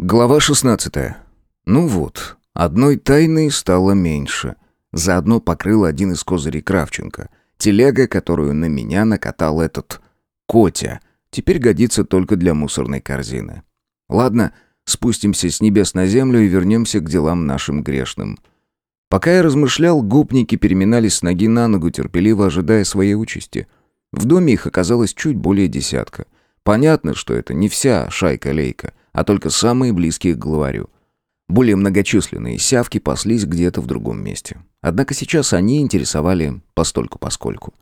Глава 16. Ну вот, одной тайны стало меньше. Заодно покрыл один из козырей Кравченко. Телега, которую на меня накатал этот Котя, теперь годится только для мусорной корзины. Ладно, спустимся с небес на землю и вернемся к делам нашим грешным. Пока я размышлял, гопники переминались с ноги на ногу, терпеливо ожидая своей участи. В доме их оказалось чуть более десятка. Понятно, что это не вся шайка-лейка, а только самые близкие к главарю. Более многочисленные сявки паслись где-то в другом месте. Однако сейчас они интересовали постольку-поскольку.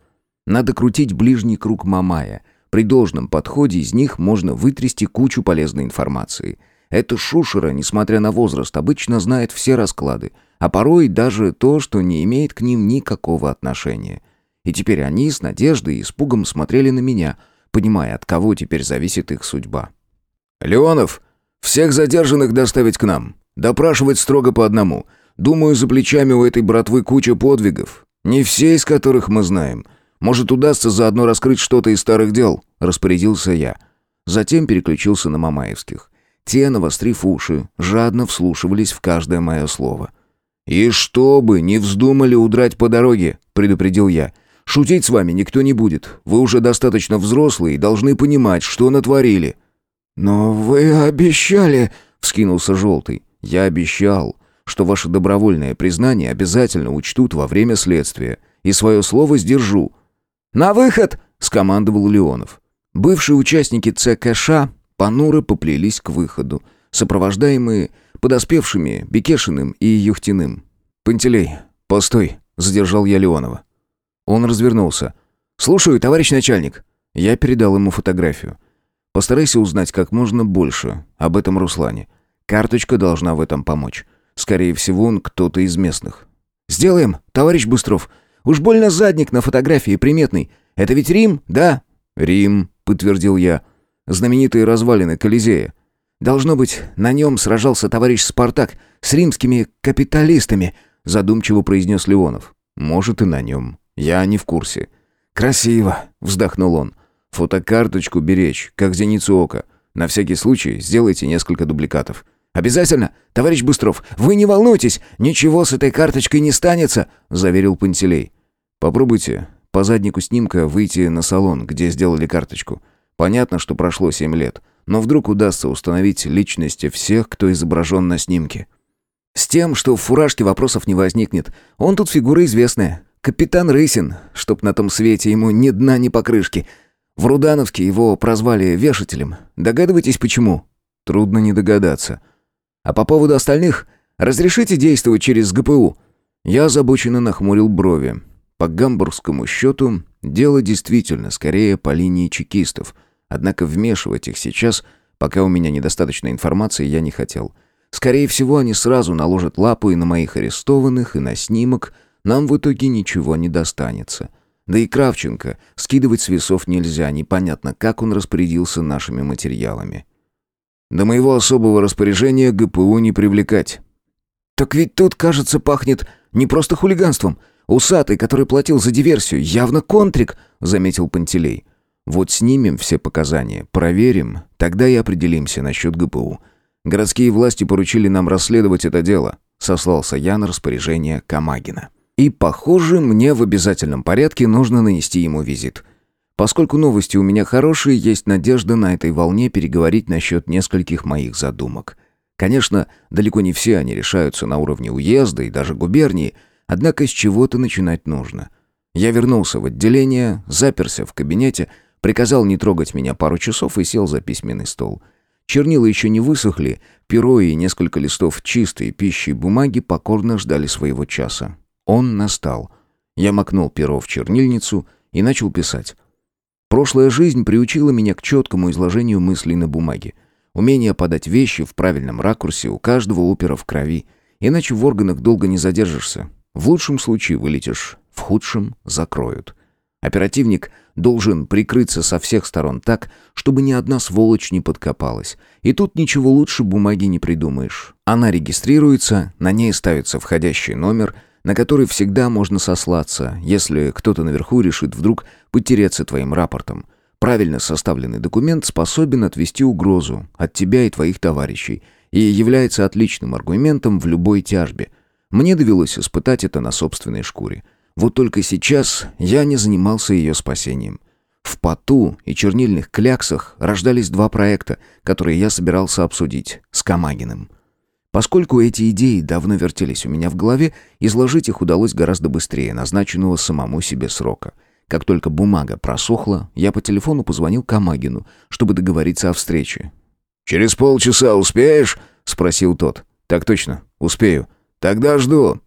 Надо крутить ближний круг Мамая. При должном подходе из них можно вытрясти кучу полезной информации. Эта шушера, несмотря на возраст, обычно знает все расклады, а порой даже то, что не имеет к ним никакого отношения. И теперь они с надеждой и испугом смотрели на меня, понимая, от кого теперь зависит их судьба. «Леонов, всех задержанных доставить к нам. Допрашивать строго по одному. Думаю, за плечами у этой братвы куча подвигов. Не все из которых мы знаем. Может, удастся заодно раскрыть что-то из старых дел», — распорядился я. Затем переключился на Мамаевских. Те, навострив уши, жадно вслушивались в каждое мое слово. «И чтобы не вздумали удрать по дороге», — предупредил я. «Шутить с вами никто не будет. Вы уже достаточно взрослые и должны понимать, что натворили». «Но вы обещали...» — вскинулся Желтый. «Я обещал, что ваше добровольное признание обязательно учтут во время следствия. И свое слово сдержу». «На выход!» — скомандовал Леонов. Бывшие участники ЦКШ понуро поплелись к выходу, сопровождаемые подоспевшими Бекешиным и Юхтиным. «Пантелей, постой!» — задержал я Леонова. Он развернулся. «Слушаю, товарищ начальник». Я передал ему фотографию. Постарайся узнать как можно больше об этом Руслане. Карточка должна в этом помочь. Скорее всего, он кто-то из местных. «Сделаем, товарищ Быстров. Уж больно задник на фотографии приметный. Это ведь Рим, да?» «Рим», — подтвердил я. «Знаменитые развалины Колизея. Должно быть, на нем сражался товарищ Спартак с римскими капиталистами», — задумчиво произнес Леонов. «Может, и на нем. Я не в курсе». «Красиво», — вздохнул он. Фотокарточку беречь, как зеницу ока. На всякий случай сделайте несколько дубликатов. «Обязательно! Товарищ Быстров, вы не волнуйтесь! Ничего с этой карточкой не станется!» — заверил Пантелей. «Попробуйте по заднику снимка выйти на салон, где сделали карточку. Понятно, что прошло семь лет, но вдруг удастся установить личности всех, кто изображен на снимке». «С тем, что в фуражке вопросов не возникнет. Он тут фигура известная. Капитан Рысин, чтоб на том свете ему ни дна, ни покрышки. В Рудановске его прозвали вешателем. Догадываетесь, почему? Трудно не догадаться. А по поводу остальных, разрешите действовать через ГПУ? Я озабоченно нахмурил брови. По гамбургскому счету, дело действительно скорее по линии чекистов. Однако вмешивать их сейчас, пока у меня недостаточно информации, я не хотел. Скорее всего, они сразу наложат лапу и на моих арестованных, и на снимок. Нам в итоге ничего не достанется. Да и Кравченко скидывать с весов нельзя, непонятно, как он распорядился нашими материалами. До моего особого распоряжения ГПУ не привлекать. «Так ведь тут, кажется, пахнет не просто хулиганством. Усатый, который платил за диверсию, явно контрик», — заметил Пантелей. «Вот снимем все показания, проверим, тогда и определимся насчет ГПУ. Городские власти поручили нам расследовать это дело», — сослался я на распоряжение Камагина. И, похоже, мне в обязательном порядке нужно нанести ему визит. Поскольку новости у меня хорошие, есть надежда на этой волне переговорить насчет нескольких моих задумок. Конечно, далеко не все они решаются на уровне уезда и даже губернии, однако с чего-то начинать нужно. Я вернулся в отделение, заперся в кабинете, приказал не трогать меня пару часов и сел за письменный стол. Чернила еще не высохли, перо и несколько листов чистой пищи и бумаги покорно ждали своего часа. Он настал. Я макнул перо в чернильницу и начал писать. Прошлая жизнь приучила меня к четкому изложению мыслей на бумаге. Умение подать вещи в правильном ракурсе у каждого опера в крови, иначе в органах долго не задержишься. В лучшем случае вылетишь, в худшем закроют. Оперативник должен прикрыться со всех сторон так, чтобы ни одна сволочь не подкопалась. И тут ничего лучше бумаги не придумаешь. Она регистрируется, на ней ставится входящий номер – на который всегда можно сослаться, если кто-то наверху решит вдруг потереться твоим рапортом. Правильно составленный документ способен отвести угрозу от тебя и твоих товарищей и является отличным аргументом в любой тяжбе. Мне довелось испытать это на собственной шкуре. Вот только сейчас я не занимался ее спасением. В поту и чернильных кляксах рождались два проекта, которые я собирался обсудить с Камагиным. Поскольку эти идеи давно вертелись у меня в голове, изложить их удалось гораздо быстрее назначенного самому себе срока. Как только бумага просохла, я по телефону позвонил Камагину, чтобы договориться о встрече. «Через полчаса успеешь?» — спросил тот. «Так точно, успею. Тогда жду».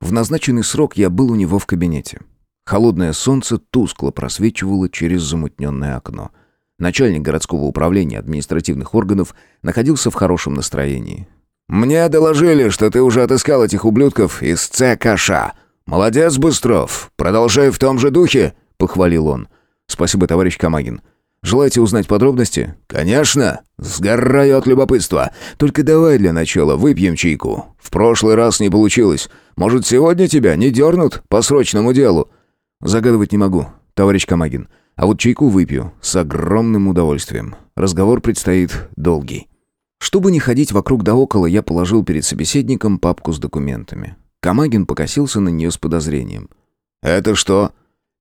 В назначенный срок я был у него в кабинете. Холодное солнце тускло просвечивало через замутненное окно. Начальник городского управления административных органов находился в хорошем настроении. «Мне доложили, что ты уже отыскал этих ублюдков из ЦКШ. Молодец, Быстров. Продолжай в том же духе», — похвалил он. «Спасибо, товарищ Камагин. Желаете узнать подробности?» «Конечно. Сгораю от любопытства. Только давай для начала выпьем чайку. В прошлый раз не получилось. Может, сегодня тебя не дернут по срочному делу?» «Загадывать не могу, товарищ Камагин. А вот чайку выпью с огромным удовольствием. Разговор предстоит долгий». Чтобы не ходить вокруг да около, я положил перед собеседником папку с документами. Камагин покосился на нее с подозрением. «Это что?»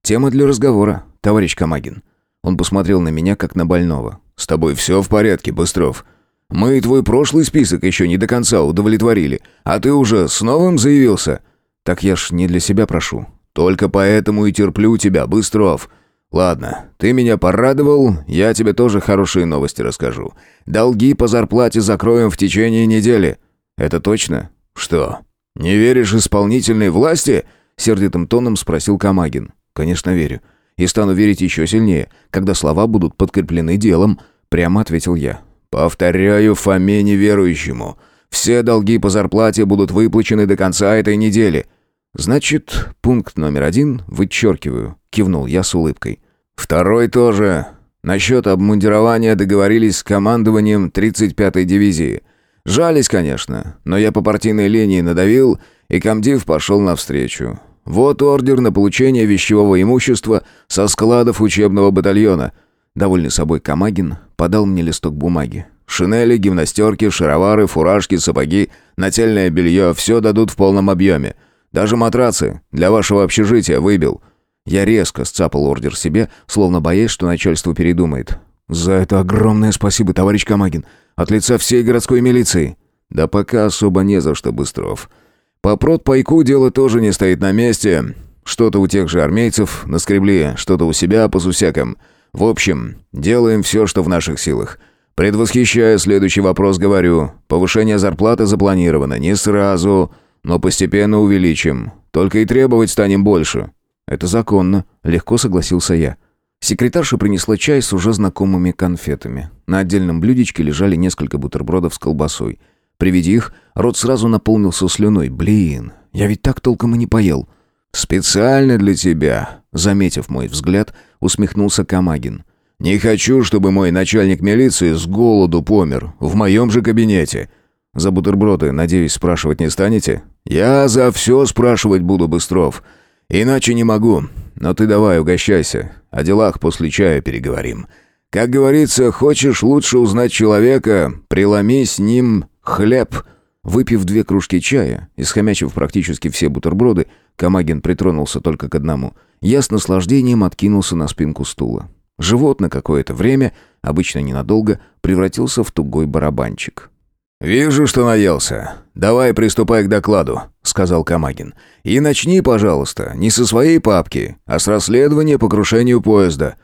«Тема для разговора, товарищ Камагин». Он посмотрел на меня, как на больного. «С тобой все в порядке, Быстров. Мы и твой прошлый список еще не до конца удовлетворили, а ты уже с новым заявился?» «Так я ж не для себя прошу». «Только поэтому и терплю тебя, Быстров. Ладно, ты меня порадовал, я тебе тоже хорошие новости расскажу. Долги по зарплате закроем в течение недели». «Это точно?» «Что, не веришь исполнительной власти?» Сердитым тоном спросил Камагин. «Конечно верю и стану верить еще сильнее, когда слова будут подкреплены делом», — прямо ответил я. «Повторяю Фоме неверующему. Все долги по зарплате будут выплачены до конца этой недели». «Значит, пункт номер один вычеркиваю», — кивнул я с улыбкой. «Второй тоже. Насчет обмундирования договорились с командованием 35-й дивизии. Жались, конечно, но я по партийной линии надавил, и комдив пошел навстречу. Вот ордер на получение вещевого имущества со складов учебного батальона. Довольный собой Камагин подал мне листок бумаги. Шинели, гимнастерки, шаровары, фуражки, сапоги, нательное белье – все дадут в полном объеме. Даже матрацы для вашего общежития выбил. Я резко сцапал ордер себе, словно боясь, что начальство передумает. «За это огромное спасибо, товарищ Камагин. От лица всей городской милиции». «Да пока особо не за что, Быстров. По продпайку дело тоже не стоит на месте. Что-то у тех же армейцев наскребли, что-то у себя по сусекам. В общем, делаем все, что в наших силах. Предвосхищая следующий вопрос, говорю. Повышение зарплаты запланировано не сразу, но постепенно увеличим. Только и требовать станем больше». «Это законно», — легко согласился я. Секретарша принесла чай с уже знакомыми конфетами. На отдельном блюдечке лежали несколько бутербродов с колбасой. При виде их рот сразу наполнился слюной. «Блин, я ведь так толком и не поел». «Специально для тебя», — заметив мой взгляд, усмехнулся Камагин. «Не хочу, чтобы мой начальник милиции с голоду помер. В моем же кабинете». «За бутерброды, надеюсь, спрашивать не станете?» «Я за все спрашивать буду, Быстров. Иначе не могу. Но ты давай, угощайся. О делах после чая переговорим. Как говорится, хочешь лучше узнать человека, преломи с ним хлеб». Выпив две кружки чая и схомячив практически все бутерброды, Камагин притронулся только к одному. Я с наслаждением откинулся на спинку стула. Живот на какое-то время, обычно ненадолго, превратился в тугой барабанчик. «Вижу, что наелся. Давай приступай к докладу», — сказал Камагин. «И начни, пожалуйста, не со своей папки, а с расследования по крушению поезда».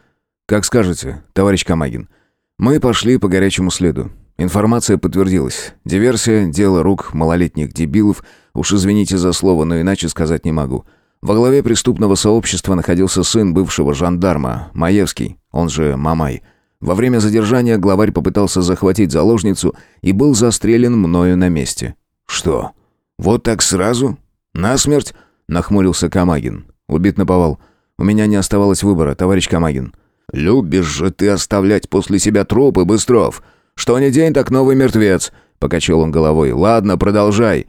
«Как скажете, товарищ Камагин. Мы пошли по горячему следу. Информация подтвердилась. Диверсия – дело рук малолетних дебилов. Уж извините за слово, но иначе сказать не могу. Во главе преступного сообщества находился сын бывшего жандарма, Маевский, он же Мамай. Во время задержания главарь попытался захватить заложницу и был застрелен мною на месте. «Что? Вот так сразу? Насмерть?» – нахмурился Камагин. Убит наповал. У меня не оставалось выбора, товарищ Камагин. «Любишь же ты оставлять после себя трупы, Быстров!» «Что ни день, так новый мертвец», — покачал он головой. «Ладно, продолжай».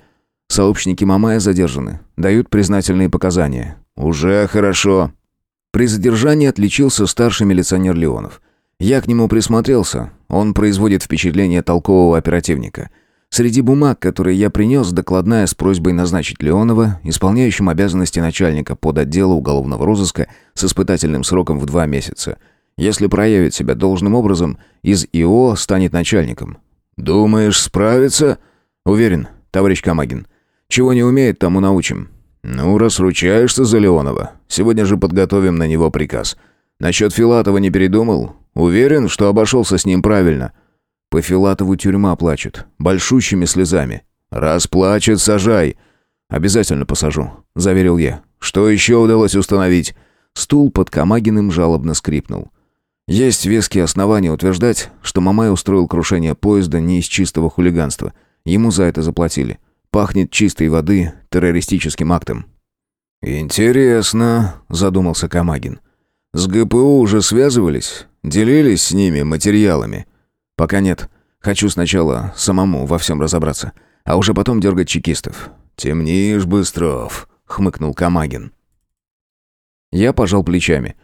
Сообщники Мамая задержаны. Дают признательные показания. «Уже хорошо». При задержании отличился старший милиционер Леонов. Я к нему присмотрелся. Он производит впечатление толкового оперативника. Среди бумаг, которые я принес, докладная с просьбой назначить Леонова, исполняющим обязанности начальника под отдела уголовного розыска с испытательным сроком в два месяца. Если проявит себя должным образом, из ИО станет начальником. «Думаешь, справится?» «Уверен, товарищ Камагин. Чего не умеет, тому научим». «Ну, раз ручаешься за Леонова, сегодня же подготовим на него приказ. Насчет Филатова не передумал? Уверен, что обошелся с ним правильно?» «По Филатову тюрьма плачет, большущими слезами». «Раз плачет, сажай». «Обязательно посажу», — заверил я. «Что еще удалось установить?» Стул под Камагиным жалобно скрипнул. Есть веские основания утверждать, что Мамай устроил крушение поезда не из чистого хулиганства. Ему за это заплатили. Пахнет чистой воды террористическим актом. «Интересно», — задумался Камагин. «С ГПУ уже связывались? Делились с ними материалами?» «Пока нет. Хочу сначала самому во всем разобраться, а уже потом дергать чекистов». «Темнишь, Быстров», — хмыкнул Камагин. Я пожал плечами.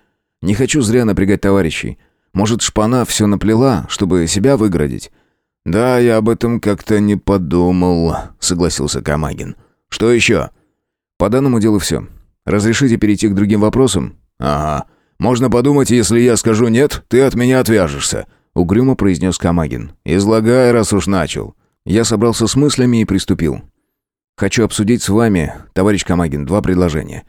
«Не хочу зря напрягать товарищей. Может, шпана все наплела, чтобы себя выгородить? «Да, я об этом как-то не подумал», — согласился Камагин. «Что еще?» «По данному делу все. Разрешите перейти к другим вопросам?» «Ага. Можно подумать, если я скажу «нет», ты от меня отвяжешься», — угрюмо произнес Камагин. «Излагай, раз уж начал». Я собрался с мыслями и приступил. «Хочу обсудить с вами, товарищ Камагин, два предложения.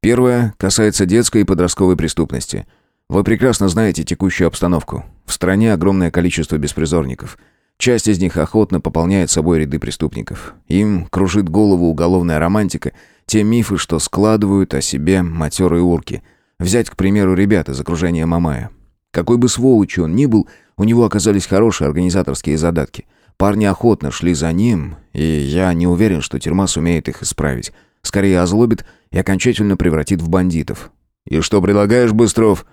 Первое касается детской и подростковой преступности. Вы прекрасно знаете текущую обстановку. В стране огромное количество беспризорников». Часть из них охотно пополняет собой ряды преступников. Им кружит голову уголовная романтика, те мифы, что складывают о себе матерые урки. Взять, к примеру, ребят из окружения Мамая. Какой бы сволочью он ни был, у него оказались хорошие организаторские задатки. Парни охотно шли за ним, и я не уверен, что тюрьма сумеет их исправить. Скорее озлобит и окончательно превратит в бандитов. «И что предлагаешь, Быстров?»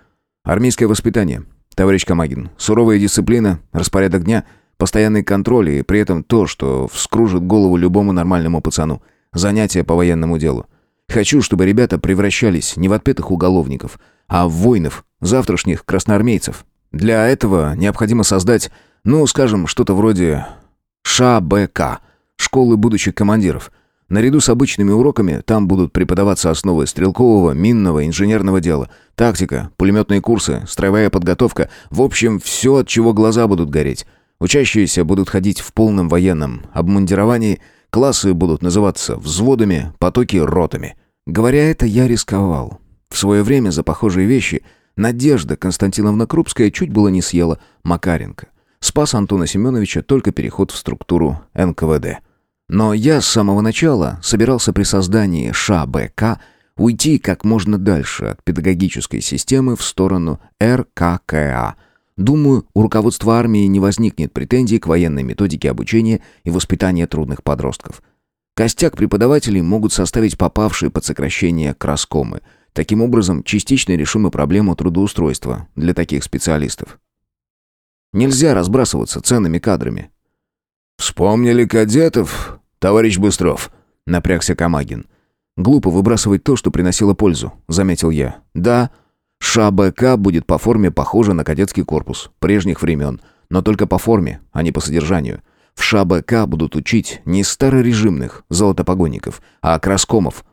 «Армейское воспитание. Товарищ Камагин, суровая дисциплина, распорядок дня — Постоянный контроль и при этом то, что вскружит голову любому нормальному пацану. Занятия по военному делу. Хочу, чтобы ребята превращались не в отпетых уголовников, а в воинов, завтрашних красноармейцев. Для этого необходимо создать, ну, скажем, что-то вроде ШБК, школы будущих командиров. Наряду с обычными уроками там будут преподаваться основы стрелкового, минного, инженерного дела, тактика, пулеметные курсы, строевая подготовка, в общем, все, от чего глаза будут гореть. Учащиеся будут ходить в полном военном обмундировании, классы будут называться взводами, потоки ротами. Говоря это, я рисковал. В свое время за похожие вещи Надежда Константиновна Крупская чуть было не съела Макаренко. Спас Антона Семеновича только переход в структуру НКВД. Но я с самого начала собирался при создании ШБК уйти как можно дальше от педагогической системы в сторону РККА – Думаю, у руководства армии не возникнет претензий к военной методике обучения и воспитания трудных подростков. Костяк преподавателей могут составить попавшие под сокращение краскомы. Таким образом, частично решим и проблему трудоустройства для таких специалистов. Нельзя разбрасываться ценными кадрами. «Вспомнили кадетов, товарищ Быстров», — напрягся Камагин. «Глупо выбрасывать то, что приносило пользу», — заметил я. «Да, ШБК будет по форме похожа на кадетский корпус прежних времен, но только по форме, а не по содержанию. В ШБК будут учить не старорежимных золотопогонников, а краскомов.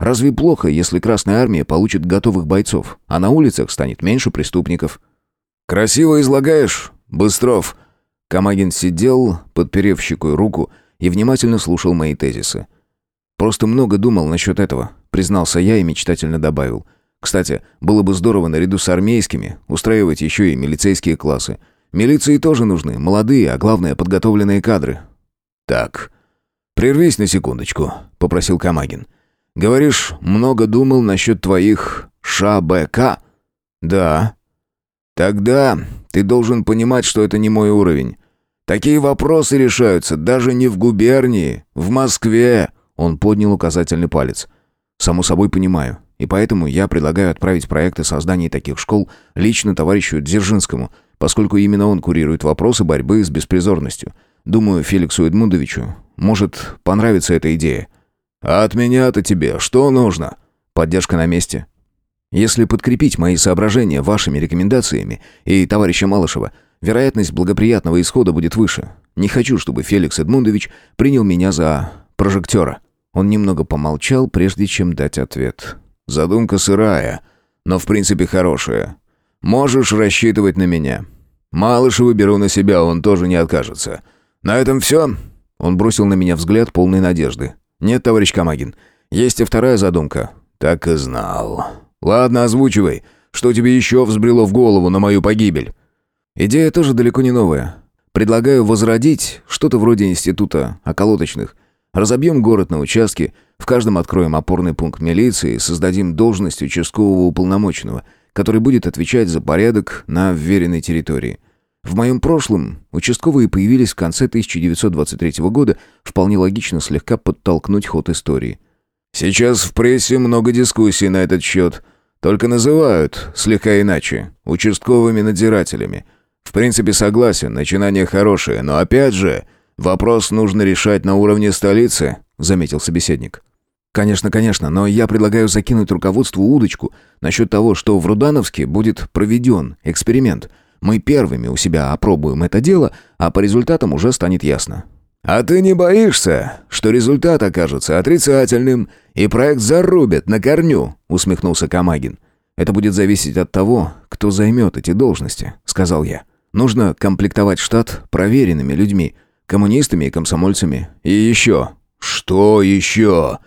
Разве плохо, если Красная Армия получит готовых бойцов, а на улицах станет меньше преступников? «Красиво излагаешь, Быстров!» Камагин сидел, подперев щекой руку, и внимательно слушал мои тезисы. «Просто много думал насчет этого», признался я и мечтательно добавил – кстати, было бы здорово наряду с армейскими устраивать еще и милицейские классы. Милиции тоже нужны, молодые, а главное, подготовленные кадры. «Так, прервись на секундочку», — попросил Камагин. «Говоришь, много думал насчет твоих ШБК?» «Да». «Тогда ты должен понимать, что это не мой уровень. Такие вопросы решаются даже не в губернии, в Москве». Он поднял указательный палец. «Само собой понимаю. И поэтому я предлагаю отправить проекты создания таких школ лично товарищу Дзержинскому, поскольку именно он курирует вопросы борьбы с беспризорностью. Думаю, Феликсу Эдмундовичу может понравиться эта идея. А от меня-то тебе что нужно? Поддержка на месте. Если подкрепить мои соображения вашими рекомендациями и товарища Малышева, вероятность благоприятного исхода будет выше. Не хочу, чтобы Феликс Эдмундович принял меня за прожектора». Он немного помолчал, прежде чем дать ответ. «Задумка сырая, но в принципе хорошая. Можешь рассчитывать на меня. Малышева беру на себя, он тоже не откажется. На этом все?» Он бросил на меня взгляд полной надежды. «Нет, товарищ Камагин, есть и вторая задумка». «Так и знал. Ладно, озвучивай. Что тебе еще взбрело в голову на мою погибель?» «Идея тоже далеко не новая. Предлагаю возродить что-то вроде института околоточных. Разобьем город на участки, в каждом откроем опорный пункт милиции и создадим должность участкового уполномоченного, который будет отвечать за порядок на вверенной территории. В моем прошлом участковые появились в конце 1923 года, вполне логично слегка подтолкнуть ход истории. Сейчас в прессе много дискуссий на этот счет. Только называют слегка иначе – участковыми надзирателями. В принципе, согласен, начинание хорошее, но опять же, вопрос нужно решать на уровне столицы, заметил собеседник. Конечно, конечно, но я предлагаю закинуть руководству удочку насчет того, что в Рудановске будет проведен эксперимент. Мы первыми у себя опробуем это дело, а по результатам уже станет ясно. «А ты не боишься, что результат окажется отрицательным, и проект зарубят на корню?» — усмехнулся Камагин. «Это будет зависеть от того, кто займет эти должности», — сказал я. «Нужно комплектовать штат проверенными людьми, коммунистами и комсомольцами. И еще». «Что еще?»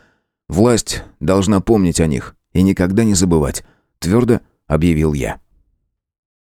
«Власть должна помнить о них и никогда не забывать», — твердо объявил я.